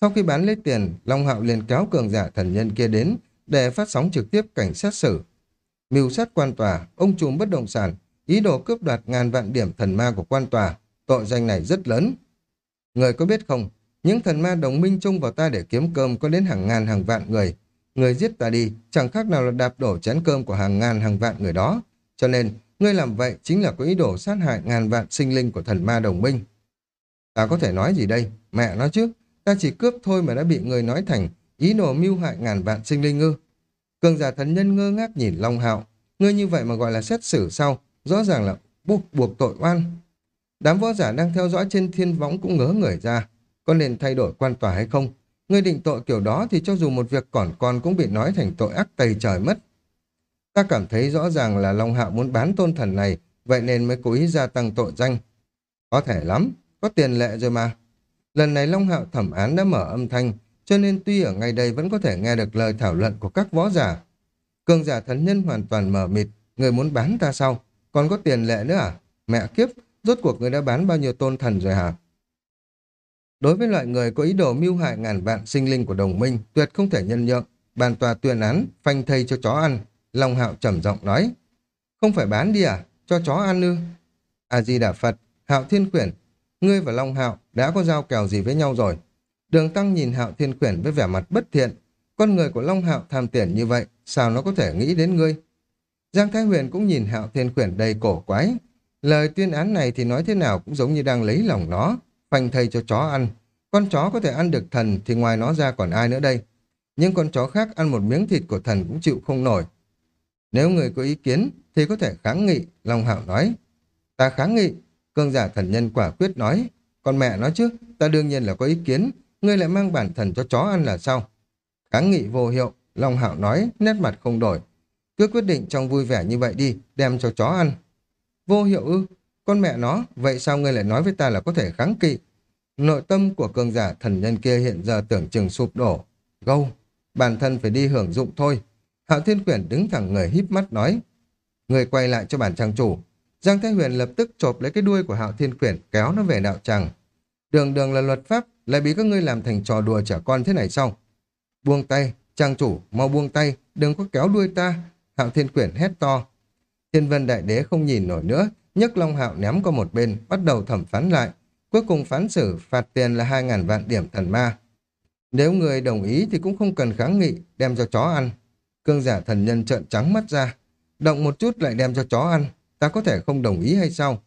Sau khi bán lấy tiền, Long Hạo liền kéo cường giả thần nhân kia đến để phát sóng trực tiếp cảnh xét xử. Mưu sát quan tòa, ông trùm bất động sản, ý đồ cướp đoạt ngàn vạn điểm thần ma của quan tòa, tội danh này rất lớn. Người có biết không, những thần ma đồng minh chung vào ta để kiếm cơm có đến hàng ngàn hàng vạn người. Người giết ta đi, chẳng khác nào là đạp đổ chén cơm của hàng ngàn hàng vạn người đó. Cho nên, ngươi làm vậy chính là có ý đồ sát hại ngàn vạn sinh linh của thần ma đồng minh. Ta có thể nói gì đây? Mẹ nói chứ, ta chỉ cướp thôi mà đã bị người nói thành ý đồ mưu hại ngàn vạn sinh linh ngư. Cường giả thần nhân ngơ ngác nhìn Long Hạo. Ngươi như vậy mà gọi là xét xử sao? Rõ ràng là buộc buộc tội oan. Đám võ giả đang theo dõi trên thiên võng cũng ngớ người ra. Có nên thay đổi quan tòa hay không? người định tội kiểu đó thì cho dù một việc còn con cũng bị nói thành tội ác tày trời mất. Ta cảm thấy rõ ràng là Long Hạo muốn bán tôn thần này, vậy nên mới cố ý gia tăng tội danh. Có thể lắm, có tiền lệ rồi mà. Lần này Long Hạo thẩm án đã mở âm thanh, cho nên tuy ở ngay đây vẫn có thể nghe được lời thảo luận của các võ giả. Cường giả thần nhân hoàn toàn mở mịt, người muốn bán ta sao? Còn có tiền lệ nữa à? Mẹ kiếp, rốt cuộc người đã bán bao nhiêu tôn thần rồi hả? Đối với loại người có ý đồ mưu hại ngàn vạn sinh linh của đồng minh, tuyệt không thể nhân nhượng. Bàn tòa tuyên án, phanh thây cho chó ăn. Long Hạo trầm giọng nói. Không phải bán đi à? Cho chó ăn ư? A-di-đà Phật, Hạo Thiên Quyển, ngươi và Long Hạo đã có giao kèo gì với nhau rồi? Đường Tăng nhìn Hạo Thiên Quyển với vẻ mặt bất thiện. Con người của Long Hạo tham tiền như vậy, sao nó có thể nghĩ đến ngươi? Giang Thái Huyền cũng nhìn Hạo Thiên Quyển đầy cổ quái. Lời tuyên án này thì nói thế nào cũng giống như đang lấy lòng nó, phanh thây cho chó ăn. Con chó có thể ăn được thần thì ngoài nó ra còn ai nữa đây? Nhưng con chó khác ăn một miếng thịt của thần cũng chịu không nổi. Nếu người có ý kiến thì có thể kháng nghị, Long Hạo nói. Ta kháng nghị, cương giả thần nhân quả quyết nói. Còn mẹ nói chứ, ta đương nhiên là có ý kiến, ngươi lại mang bản thần cho chó ăn là sao? Kháng nghị vô hiệu, Long Hạo nói, nét mặt không đổi. Cứ quyết định trong vui vẻ như vậy đi, đem cho chó ăn. Vô hiệu ư? Con mẹ nó, vậy sao ngươi lại nói với ta là có thể kháng kỵ? Nội tâm của cường giả thần nhân kia hiện giờ tưởng chừng sụp đổ. Gâu, bản thân phải đi hưởng dụng thôi. Hạo Thiên Quyển đứng thẳng người híp mắt nói. Người quay lại cho bản trang chủ. Giang Thái Huyền lập tức chộp lấy cái đuôi của Hạo Thiên Quyển kéo nó về đạo tràng. Đường đường là luật pháp, lại bị các ngươi làm thành trò đùa trẻ con thế này sao? Buông tay, trang chủ, mau buông tay, đừng có kéo đuôi ta. Hạo Thiên Quyển hét to. Thiên Vân Đại Đế không nhìn nổi nữa, nhấc Long Hạo ném qua một bên, bắt đầu thẩm phán lại. Cuối cùng phán xử phạt tiền là 2.000 vạn điểm thần ma. Nếu người đồng ý thì cũng không cần kháng nghị, đem cho chó ăn. Cương giả thần nhân trợn trắng mắt ra. Động một chút lại đem cho chó ăn, ta có thể không đồng ý hay sao?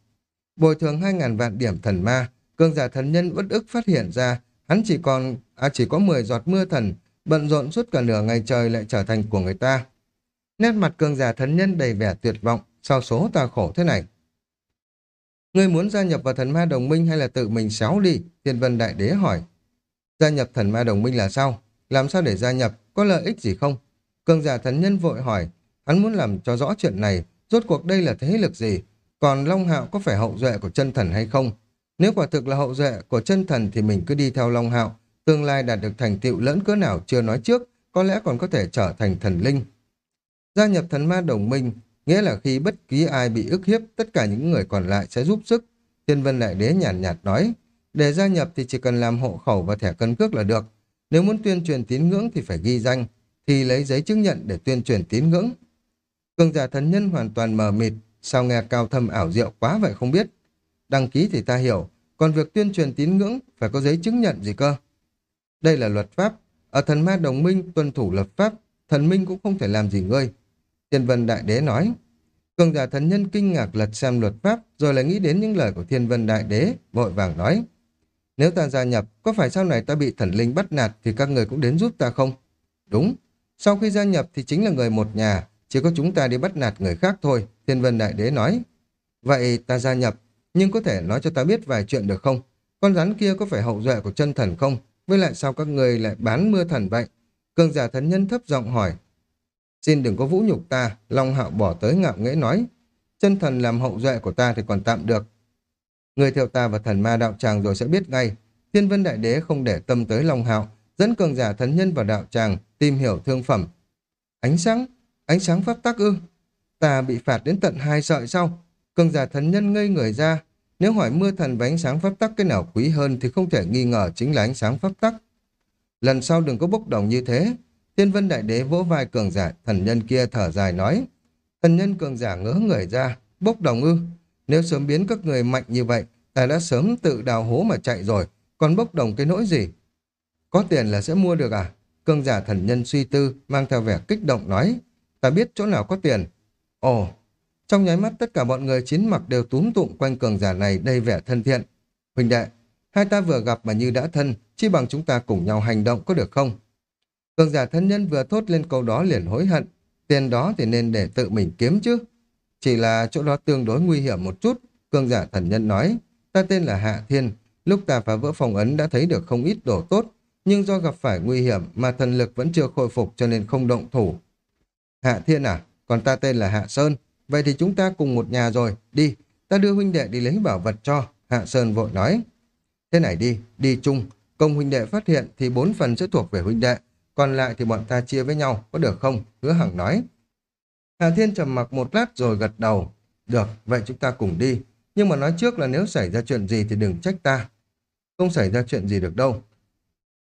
Bồi thường 2.000 vạn điểm thần ma, cương giả thần nhân bất ức phát hiện ra, hắn chỉ còn, à chỉ có 10 giọt mưa thần, bận rộn suốt cả nửa ngày trời lại trở thành của người ta. Nét mặt cường giả thần nhân đầy vẻ tuyệt vọng, sao số ta khổ thế này. Ngươi muốn gia nhập vào thần ma đồng minh hay là tự mình xáo đi? Thiên vân đại đế hỏi. Gia nhập thần ma đồng minh là sao? Làm sao để gia nhập? Có lợi ích gì không? Cường giả thần nhân vội hỏi. Hắn muốn làm cho rõ chuyện này. Rốt cuộc đây là thế lực gì? Còn Long Hạo có phải hậu duệ của chân thần hay không? Nếu quả thực là hậu duệ của chân thần thì mình cứ đi theo Long Hạo. Tương lai đạt được thành tựu lẫn cỡ nào chưa nói trước, có lẽ còn có thể trở thành thần linh. Gia nhập thần ma đồng minh Nghĩa là khi bất kỳ ai bị ức hiếp, tất cả những người còn lại sẽ giúp sức. Thiên vân đại đế nhàn nhạt, nhạt nói, để gia nhập thì chỉ cần làm hộ khẩu và thẻ căn cước là được. Nếu muốn tuyên truyền tín ngưỡng thì phải ghi danh, thì lấy giấy chứng nhận để tuyên truyền tín ngưỡng. Cường giả thần nhân hoàn toàn mờ mịt, sao nghe cao thâm ảo diệu quá vậy không biết. Đăng ký thì ta hiểu, còn việc tuyên truyền tín ngưỡng phải có giấy chứng nhận gì cơ. Đây là luật pháp, ở thần ma đồng minh tuân thủ luật pháp, thần minh cũng không thể làm gì ngươi. Thiên Vân Đại Đế nói. Cường giả thần nhân kinh ngạc lật xem luật pháp, rồi lại nghĩ đến những lời của Thiên Vân Đại Đế, vội vàng nói. Nếu ta gia nhập, có phải sau này ta bị thần linh bắt nạt thì các người cũng đến giúp ta không? Đúng, sau khi gia nhập thì chính là người một nhà, chỉ có chúng ta đi bắt nạt người khác thôi, Thiên Vân Đại Đế nói. Vậy ta gia nhập, nhưng có thể nói cho ta biết vài chuyện được không? Con rắn kia có phải hậu duệ của chân thần không? Với lại sao các người lại bán mưa thần vậy? Cường giả thần nhân thấp giọng hỏi, Xin đừng có vũ nhục ta, Long Hạo bỏ tới ngạo nghễ nói. Chân thần làm hậu duệ của ta thì còn tạm được. Người theo ta và thần ma đạo tràng rồi sẽ biết ngay. Thiên vân đại đế không để tâm tới Long Hạo, dẫn cường giả thần nhân vào đạo tràng, tìm hiểu thương phẩm. Ánh sáng, ánh sáng pháp tắc ư. Ta bị phạt đến tận hai sợi sau. Cường giả thần nhân ngây người ra. Nếu hỏi mưa thần và ánh sáng pháp tắc cái nào quý hơn thì không thể nghi ngờ chính là ánh sáng pháp tắc. Lần sau đừng có bốc đồng như thế, Thiên vân đại đế vỗ vai cường giả, thần nhân kia thở dài nói. Thần nhân cường giả ngỡ người ra, bốc đồng ư. Nếu sớm biến các người mạnh như vậy, ta đã sớm tự đào hố mà chạy rồi, còn bốc đồng cái nỗi gì? Có tiền là sẽ mua được à? Cường giả thần nhân suy tư, mang theo vẻ kích động nói. Ta biết chỗ nào có tiền. Ồ, trong nháy mắt tất cả bọn người chiến mặc đều túm tụng quanh cường giả này đầy vẻ thân thiện. Huỳnh đệ, hai ta vừa gặp mà như đã thân, chi bằng chúng ta cùng nhau hành động có được không? Cường giả thân nhân vừa thốt lên câu đó liền hối hận. Tiền đó thì nên để tự mình kiếm chứ. Chỉ là chỗ đó tương đối nguy hiểm một chút. Cường giả thần nhân nói. Ta tên là Hạ Thiên. Lúc ta phá vỡ phòng ấn đã thấy được không ít đồ tốt. Nhưng do gặp phải nguy hiểm mà thần lực vẫn chưa khôi phục cho nên không động thủ. Hạ Thiên à? Còn ta tên là Hạ Sơn. Vậy thì chúng ta cùng một nhà rồi. Đi, ta đưa huynh đệ đi lấy bảo vật cho. Hạ Sơn vội nói. Thế này đi, đi chung. Công huynh đệ phát hiện thì bốn phần sẽ thuộc về huynh đệ còn lại thì bọn ta chia với nhau, có được không? Hứa Hằng nói. Hà Thiên trầm mặc một lát rồi gật đầu. Được, vậy chúng ta cùng đi. Nhưng mà nói trước là nếu xảy ra chuyện gì thì đừng trách ta. Không xảy ra chuyện gì được đâu.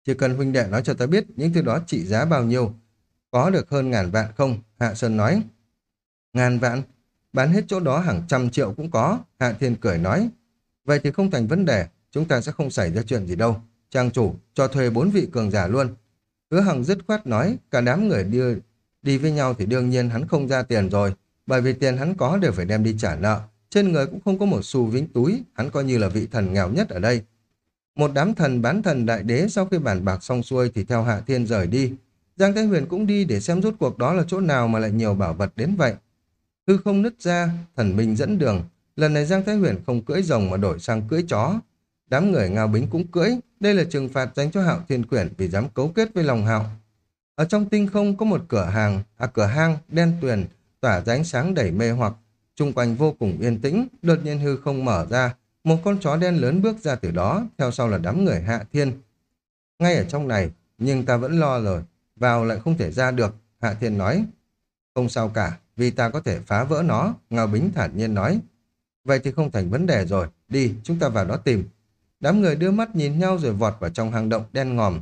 Chỉ cần huynh đệ nói cho ta biết những thứ đó trị giá bao nhiêu. Có được hơn ngàn vạn không? Hạ Sơn nói. Ngàn vạn? Bán hết chỗ đó hàng trăm triệu cũng có. Hạ Thiên cười nói. Vậy thì không thành vấn đề. Chúng ta sẽ không xảy ra chuyện gì đâu. Trang chủ, cho thuê bốn vị cường giả luôn. Hứa Hằng dứt khoát nói, cả đám người đưa đi với nhau thì đương nhiên hắn không ra tiền rồi, bởi vì tiền hắn có đều phải đem đi trả nợ. Trên người cũng không có một xu vĩnh túi, hắn coi như là vị thần nghèo nhất ở đây. Một đám thần bán thần đại đế sau khi bàn bạc xong xuôi thì theo Hạ Thiên rời đi. Giang Thái Huyền cũng đi để xem rốt cuộc đó là chỗ nào mà lại nhiều bảo vật đến vậy. Hư không nứt ra, thần minh dẫn đường. Lần này Giang Thái Huyền không cưỡi rồng mà đổi sang cưỡi chó. Đám người ngao bính cũng cưỡi, đây là trừng phạt dành cho Hạo Thiên Quyển vì dám cấu kết với lòng Hạo. Ở trong tinh không có một cửa hàng, à cửa hang đen tuyền, tỏa ra ánh sáng đầy mê hoặc, chung quanh vô cùng yên tĩnh, đột nhiên hư không mở ra, một con chó đen lớn bước ra từ đó, theo sau là đám người hạ thiên. Ngay ở trong này, nhưng ta vẫn lo rồi, vào lại không thể ra được, hạ thiên nói. Không sao cả, vì ta có thể phá vỡ nó, Ngao Bính thản nhiên nói. Vậy thì không thành vấn đề rồi, đi, chúng ta vào đó tìm. Đám người đưa mắt nhìn nhau rồi vọt vào trong hang động đen ngòm.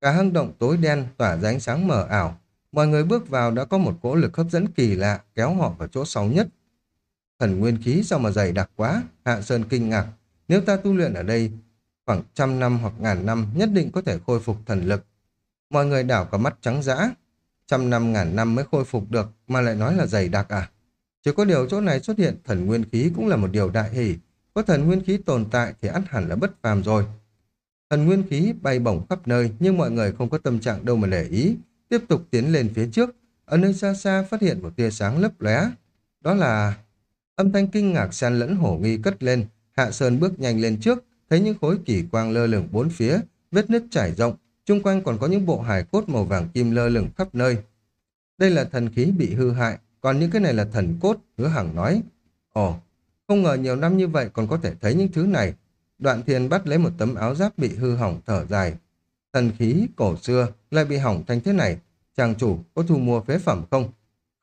Cả hang động tối đen tỏa ra ánh sáng mờ ảo. Mọi người bước vào đã có một cỗ lực hấp dẫn kỳ lạ kéo họ vào chỗ sâu nhất. Thần nguyên khí sao mà dày đặc quá? Hạ Sơn kinh ngạc. Nếu ta tu luyện ở đây khoảng trăm năm hoặc ngàn năm nhất định có thể khôi phục thần lực. Mọi người đảo cả mắt trắng dã. Trăm năm ngàn năm mới khôi phục được mà lại nói là dày đặc à? Chỉ có điều chỗ này xuất hiện thần nguyên khí cũng là một điều đại hỷ. Có thần nguyên khí tồn tại thì ăn hẳn là bất phàm rồi. Thần nguyên khí bay bổng khắp nơi nhưng mọi người không có tâm trạng đâu mà để ý. Tiếp tục tiến lên phía trước. Ở nơi xa xa phát hiện một tia sáng lấp lóe. Đó là... Âm thanh kinh ngạc san lẫn hổ nghi cất lên. Hạ Sơn bước nhanh lên trước, thấy những khối kỳ quang lơ lửng bốn phía, vết nứt trải rộng, chung quanh còn có những bộ hài cốt màu vàng kim lơ lửng khắp nơi. Đây là thần khí bị hư hại, còn những cái này là thần cốt, hứa hằng nói. Ồ, không ngờ nhiều năm như vậy còn có thể thấy những thứ này. Đoạn thiền bắt lấy một tấm áo giáp bị hư hỏng thở dài. Thần khí cổ xưa lại bị hỏng thành thế này. Chàng chủ có thu mua phế phẩm không?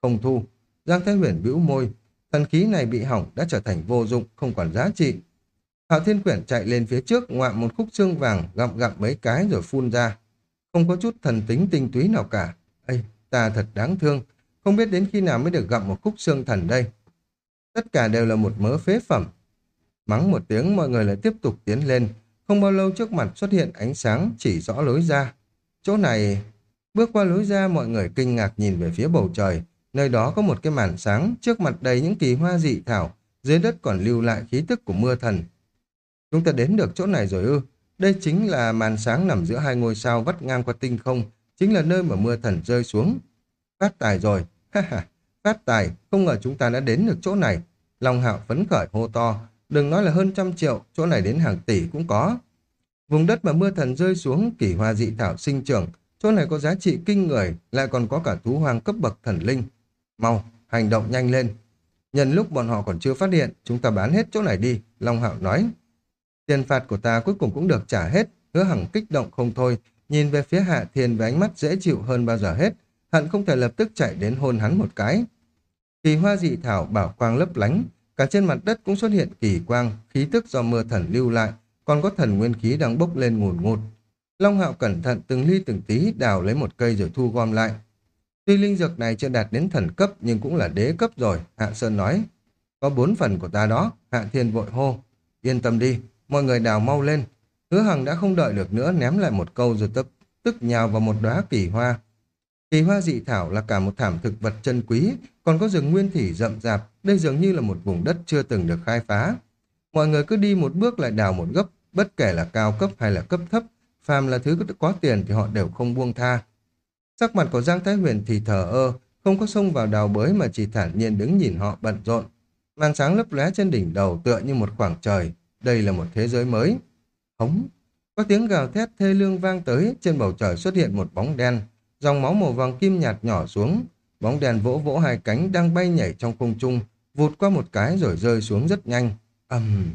Không thu. Giang Thái Huyền bĩu môi. Thần khí này bị hỏng đã trở thành vô dụng, không còn giá trị. Hạo Thiên Quyển chạy lên phía trước, ngoạm một khúc xương vàng, gặm gặm mấy cái rồi phun ra. Không có chút thần tính tinh túy nào cả. Ây, ta thật đáng thương. Không biết đến khi nào mới được gặm một khúc xương thần đây. Tất cả đều là một mớ phế phẩm. Mắng một tiếng mọi người lại tiếp tục tiến lên. Không bao lâu trước mặt xuất hiện ánh sáng chỉ rõ lối ra. Chỗ này... Bước qua lối ra mọi người kinh ngạc nhìn về phía bầu trời. Nơi đó có một cái màn sáng, trước mặt đầy những kỳ hoa dị thảo, dưới đất còn lưu lại khí tức của mưa thần. Chúng ta đến được chỗ này rồi ư. Đây chính là màn sáng nằm giữa hai ngôi sao vắt ngang qua tinh không, chính là nơi mà mưa thần rơi xuống. Phát tài rồi, ha ha, phát tài, không ngờ chúng ta đã đến được chỗ này. Long hạo phấn khởi hô to, đừng nói là hơn trăm triệu, chỗ này đến hàng tỷ cũng có. Vùng đất mà mưa thần rơi xuống, kỳ hoa dị thảo sinh trưởng, chỗ này có giá trị kinh người, lại còn có cả thú hoang cấp bậc thần linh. Mau, hành động nhanh lên. Nhân lúc bọn họ còn chưa phát hiện, chúng ta bán hết chỗ này đi, Long Hạo nói. Tiền phạt của ta cuối cùng cũng được trả hết, hứa hằng kích động không thôi, nhìn về phía Hạ Thiên với ánh mắt dễ chịu hơn bao giờ hết, hận không thể lập tức chạy đến hôn hắn một cái. Kỳ hoa dị thảo bảo quang lấp lánh, cả trên mặt đất cũng xuất hiện kỳ quang, khí tức do mưa thần lưu lại, còn có thần nguyên khí đang bốc lên ngùn ngụt. Long Hạo cẩn thận từng ly từng tí đào lấy một cây rồi thu gom lại. Tuy linh dược này chưa đạt đến thần cấp nhưng cũng là đế cấp rồi, Hạ Sơn nói. Có bốn phần của ta đó, Hạ Thiên vội hô. Yên tâm đi, mọi người đào mau lên. Hứa Hằng đã không đợi được nữa ném lại một câu rồi tập tức nhào vào một đóa kỳ hoa. Kỳ hoa dị thảo là cả một thảm thực vật chân quý, còn có rừng nguyên thủy rậm rạp, đây dường như là một vùng đất chưa từng được khai phá. Mọi người cứ đi một bước lại đào một gấp, bất kể là cao cấp hay là cấp thấp, phàm là thứ có tiền thì họ đều không buông tha. Sắc mặt của Giang Thái Huyền thì thở ơ, không có xông vào đào bới mà chỉ thản nhiên đứng nhìn họ bận rộn. Màn sáng lấp lóe trên đỉnh đầu tựa như một khoảng trời, đây là một thế giới mới. Hống, có tiếng gào thét thê lương vang tới, trên bầu trời xuất hiện một bóng đen, dòng máu màu vàng kim nhạt nhỏ xuống, bóng đèn vỗ vỗ hai cánh đang bay nhảy trong không trung, vụt qua một cái rồi rơi xuống rất nhanh. ầm um.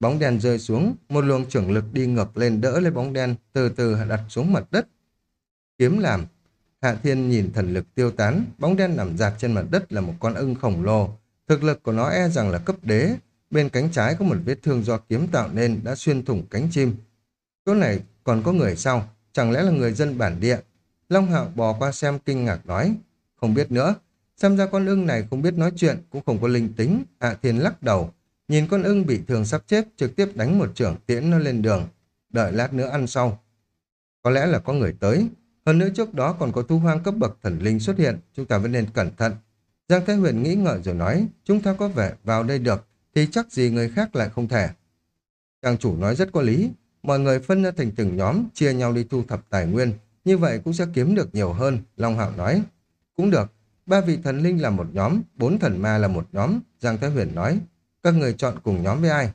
Bóng đèn rơi xuống, một luồng trưởng lực đi ngược lên đỡ lấy bóng đen, từ từ đặt xuống mặt đất. Kiếm làm, Hạ Thiên nhìn thần lực tiêu tán, bóng đen nằm dạt trên mặt đất là một con ưng khổng lồ. Thực lực của nó e rằng là cấp đế. Bên cánh trái có một vết thương do kiếm tạo nên đã xuyên thủng cánh chim. Chỗ này còn có người sau Chẳng lẽ là người dân bản địa? Long Hạo bò qua xem kinh ngạc nói. Không biết nữa. Xem ra con ưng này không biết nói chuyện, cũng không có linh tính. Hạ Thiên lắc đầu. Nhìn con ưng bị thương sắp chết, trực tiếp đánh một trưởng tiễn nó lên đường. Đợi lát nữa ăn sau. Có lẽ là có người tới. Hơn nữa trước đó còn có thu hoang cấp bậc thần linh xuất hiện, chúng ta vẫn nên cẩn thận. Giang Thái Huyền nghĩ ngợi rồi nói, chúng ta có vẻ vào đây được, thì chắc gì người khác lại không thể. Trang chủ nói rất có lý, mọi người phân ra thành từng nhóm, chia nhau đi thu thập tài nguyên, như vậy cũng sẽ kiếm được nhiều hơn, Long Hạo nói. Cũng được, ba vị thần linh là một nhóm, bốn thần ma là một nhóm, Giang Thái Huyền nói. Các người chọn cùng nhóm với ai?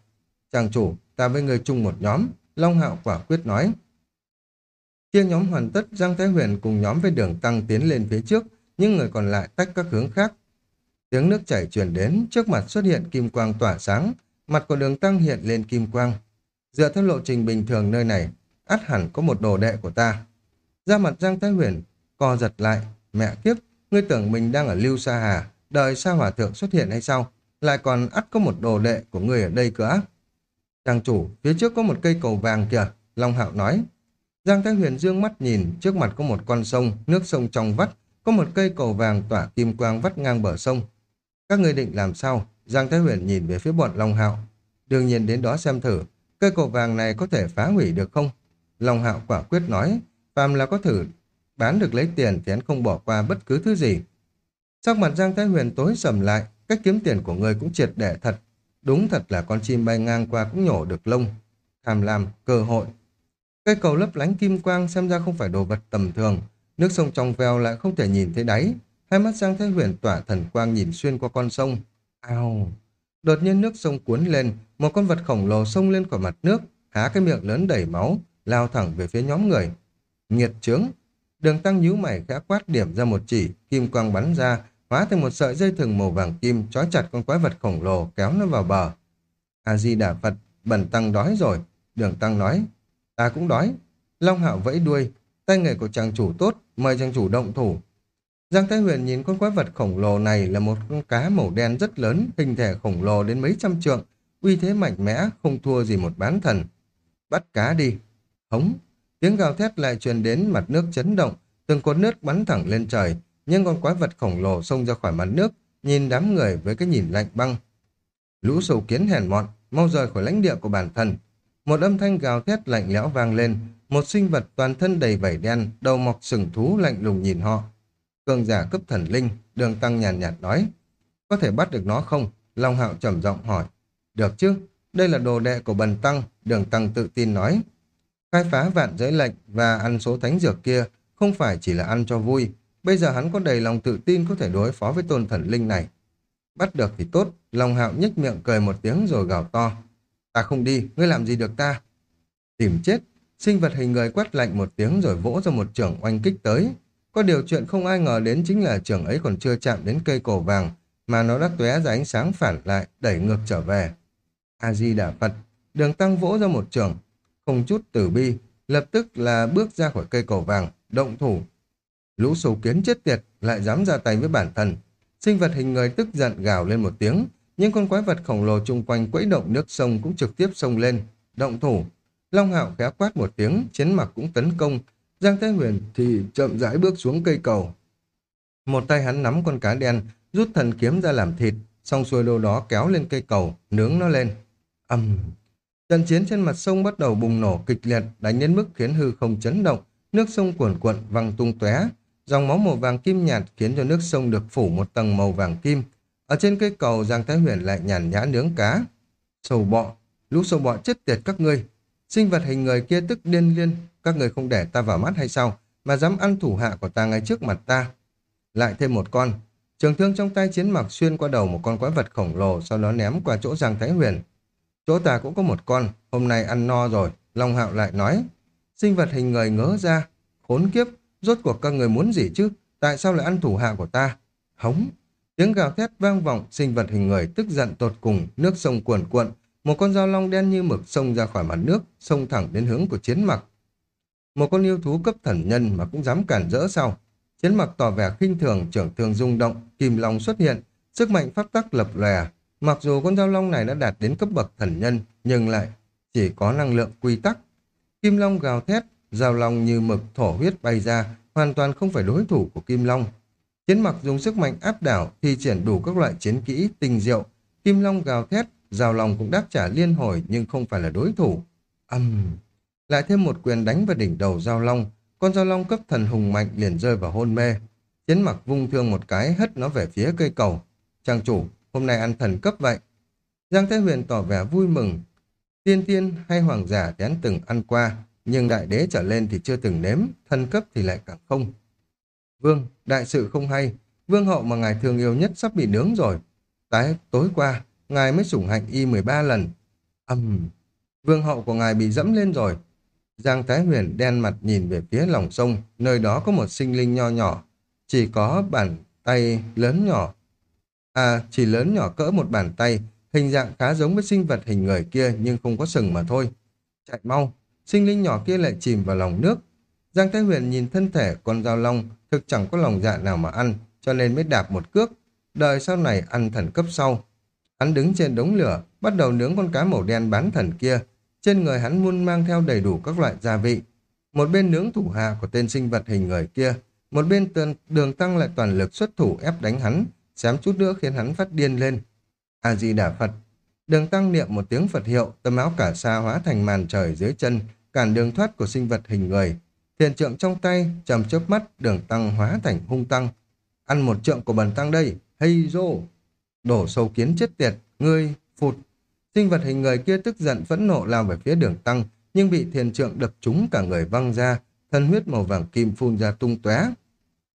Chàng chủ, ta với người chung một nhóm, Long Hạo quả quyết nói. Chia nhóm hoàn tất, Giang Thái Huyền cùng nhóm với đường tăng tiến lên phía trước, nhưng người còn lại tách các hướng khác. Tiếng nước chảy truyền đến, trước mặt xuất hiện kim quang tỏa sáng, mặt của đường tăng hiện lên kim quang. Dựa theo lộ trình bình thường nơi này, át hẳn có một đồ đệ của ta. Ra mặt Giang Thái Huyền, co giật lại, mẹ kiếp, ngươi tưởng mình đang ở Lưu Sa Hà, đợi sao hỏa thượng xuất hiện hay sao? Lại còn ắt có một đồ đệ của ngươi ở đây cửa. Trang chủ, phía trước có một cây cầu vàng kìa, Long Hạo nói. Giang Thái Huyền dương mắt nhìn, trước mặt có một con sông, nước sông trong vắt, có một cây cầu vàng tỏa kim quang vắt ngang bờ sông. Các ngươi định làm sao? Giang Thái Huyền nhìn về phía bọn Long Hạo. Đương nhiên đến đó xem thử, cây cầu vàng này có thể phá hủy được không? Long Hạo quả quyết nói, phàm là có thử bán được lấy tiền thì hắn không bỏ qua bất cứ thứ gì. Sắc mặt Giang Thái Huyền tối sầm lại, cách kiếm tiền của người cũng triệt để thật. Đúng thật là con chim bay ngang qua cũng nhổ được lông. Tham lam, cơ hội. Cây cầu lấp lánh kim quang xem ra không phải đồ vật tầm thường. Nước sông trong veo lại không thể nhìn thấy đáy. Hai mắt Giang Thái Huyền tỏa thần quang nhìn xuyên qua con sông. Ao! Đột nhiên nước sông cuốn lên, một con vật khổng lồ xông lên khỏi mặt nước, há cái miệng lớn đầy máu, lao thẳng về phía nhóm người. Nghiệt trướng! Đường tăng nhíu mày khẽ quát điểm ra một chỉ, kim quang bắn ra, hóa thành một sợi dây thừng màu vàng kim trói chặt con quái vật khổng lồ kéo nó vào bờ. A-di-đà Phật, bần tăng đói rồi. Đường tăng nói, ta cũng đói. Long hạo vẫy đuôi, tay nghề của chàng chủ tốt, mời chàng chủ động thủ. Giang Thái Huyền nhìn con quái vật khổng lồ này là một con cá màu đen rất lớn, hình thể khổng lồ đến mấy trăm trượng, uy thế mạnh mẽ, không thua gì một bán thần. Bắt cá đi. Hống. Tiếng gào thét lại truyền đến mặt nước chấn động, từng cột nước bắn thẳng lên trời, nhưng con quái vật khổng lồ xông ra khỏi mặt nước, nhìn đám người với cái nhìn lạnh băng. Lũ sầu kiến hèn mọn, mau rời khỏi lãnh địa của bản thân. Một âm thanh gào thét lạnh lẽo vang lên, một sinh vật toàn thân đầy vảy đen, đầu mọc sừng thú lạnh lùng nhìn họ. Cường giả cấp thần linh, đường tăng nhàn nhạt, nhạt nói. Có thể bắt được nó không? Long hạo trầm giọng hỏi. Được chứ, đây là đồ đệ của bần tăng, đường tăng tự tin nói. Khai phá vạn giới lệnh và ăn số thánh dược kia không phải chỉ là ăn cho vui. Bây giờ hắn có đầy lòng tự tin có thể đối phó với tôn thần linh này. Bắt được thì tốt, lòng hạo nhếch miệng cười một tiếng rồi gào to. Ta không đi, ngươi làm gì được ta? Tìm chết, sinh vật hình người quát lạnh một tiếng rồi vỗ ra một trường oanh kích tới. Có điều chuyện không ai ngờ đến chính là trường ấy còn chưa chạm đến cây cổ vàng, mà nó đã tóe ra ánh sáng phản lại, đẩy ngược trở về. A-di-đà Phật, đường tăng vỗ ra một trường, không chút tử bi, lập tức là bước ra khỏi cây cầu vàng, động thủ. Lũ sâu kiến chết tiệt, lại dám ra tay với bản thân. Sinh vật hình người tức giận gào lên một tiếng, nhưng con quái vật khổng lồ chung quanh quẫy động nước sông cũng trực tiếp sông lên, động thủ. Long hạo khẽ quát một tiếng, chiến mặc cũng tấn công, Giang Thế Huyền thì chậm rãi bước xuống cây cầu. Một tay hắn nắm con cá đen, rút thần kiếm ra làm thịt, xong xuôi đâu đó kéo lên cây cầu, nướng nó lên. Âm! Trận chiến trên mặt sông bắt đầu bùng nổ kịch liệt, đánh đến mức khiến hư không chấn động, nước sông cuồn cuộn văng tung tóe, dòng máu màu vàng kim nhạt khiến cho nước sông được phủ một tầng màu vàng kim. Ở trên cây cầu Giang Thái Huyền lại nhàn nhã nướng cá. Sầu bọ, lũ sầu bọ chết tiệt các ngươi. Sinh vật hình người kia tức điên liên, các người không để ta vào mắt hay sao, mà dám ăn thủ hạ của ta ngay trước mặt ta. Lại thêm một con. Trường thương trong tay chiến mặc xuyên qua đầu một con quái vật khổng lồ, sau đó ném qua chỗ Giang Thái Huyền. Chỗ ta cũng có một con, hôm nay ăn no rồi, Long Hạo lại nói. Sinh vật hình người ngớ ra, khốn kiếp, rốt cuộc các người muốn gì chứ, tại sao lại ăn thủ hạ của ta? Hống! Tiếng gào thét vang vọng, sinh vật hình người tức giận tột cùng, nước sông cuồn cuộn, một con dao long đen như mực xông ra khỏi mặt nước, xông thẳng đến hướng của chiến mặc. Một con yêu thú cấp thần nhân mà cũng dám cản rỡ sau Chiến mặc tỏ vẻ khinh thường, trưởng thường rung động, kim long xuất hiện, sức mạnh pháp tắc lập lòe. Mặc dù con dao long này đã đạt đến cấp bậc thần nhân, nhưng lại chỉ có năng lượng quy tắc. Kim long gào thét, dao long như mực thổ huyết bay ra, hoàn toàn không phải đối thủ của kim long. Chiến mặc dùng sức mạnh áp đảo, thi triển đủ các loại chiến kỹ, tinh diệu. Kim long gào thét, dao long cũng đáp trả liên hồi nhưng không phải là đối thủ. Âm... Uhm. Lại thêm một quyền đánh vào đỉnh đầu dao Long, con dao Long cấp thần hùng mạnh liền rơi vào hôn mê. Chiến mặc vung thương một cái hất nó về phía cây cầu. Trang chủ, hôm nay ăn thần cấp vậy. Giang Thái Huyền tỏ vẻ vui mừng. Tiên tiên hay hoàng giả thì hắn từng ăn qua, nhưng đại đế trở lên thì chưa từng nếm, thần cấp thì lại càng không. Vương, đại sự không hay, vương hậu mà ngài thương yêu nhất sắp bị nướng rồi. Tái tối qua, ngài mới sủng hạnh y 13 lần. Âm, vương hậu của ngài bị dẫm lên rồi. Giang Thái Huyền đen mặt nhìn về phía lòng sông, nơi đó có một sinh linh nho nhỏ, chỉ có bàn tay lớn nhỏ. À, chỉ lớn nhỏ cỡ một bàn tay, hình dạng khá giống với sinh vật hình người kia nhưng không có sừng mà thôi. Chạy mau, sinh linh nhỏ kia lại chìm vào lòng nước. Giang Thái Huyền nhìn thân thể con dao long, thực chẳng có lòng dạ nào mà ăn, cho nên mới đạp một cước. Đời sau này ăn thần cấp sau. Hắn đứng trên đống lửa, bắt đầu nướng con cá màu đen bán thần kia. Trên người hắn luôn mang theo đầy đủ các loại gia vị. Một bên nướng thủ hạ của tên sinh vật hình người kia, một bên tường, đường tăng lại toàn lực xuất thủ ép đánh hắn, xém chút nữa khiến hắn phát điên lên. A-di-đà Phật. Đường tăng niệm một tiếng Phật hiệu, tấm áo cả sa hóa thành màn trời dưới chân, cản đường thoát của sinh vật hình người. Thiền trượng trong tay, trầm chớp mắt, đường tăng hóa thành hung tăng. Ăn một trượng của bần tăng đây, hay rô. Đổ sâu kiến chết tiệt, ngươi, phụt. Sinh vật hình người kia tức giận phẫn nộ lao về phía đường tăng, nhưng bị thiền trượng đập trúng cả người văng ra, thân huyết màu vàng kim phun ra tung tóe.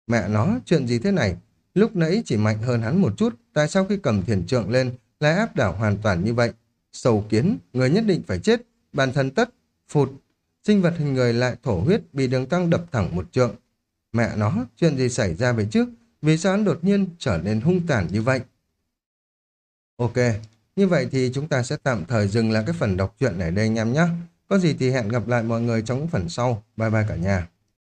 Mẹ nó, chuyện gì thế này? Lúc nãy chỉ mạnh hơn hắn một chút, tại sao khi cầm thiền trượng lên lại áp đảo hoàn toàn như vậy? Sầu kiến, người nhất định phải chết, bản thân tất, phụt. Sinh vật hình người lại thổ huyết bị đường tăng đập thẳng một trượng. Mẹ nó, chuyện gì xảy ra về trước? Vì sao hắn đột nhiên trở nên hung tàn như vậy? Ok, như vậy thì chúng ta sẽ tạm thời dừng lại cái phần đọc truyện này đây anh em nhé. Có gì thì hẹn gặp lại mọi người trong những phần sau. Bye bye cả nhà.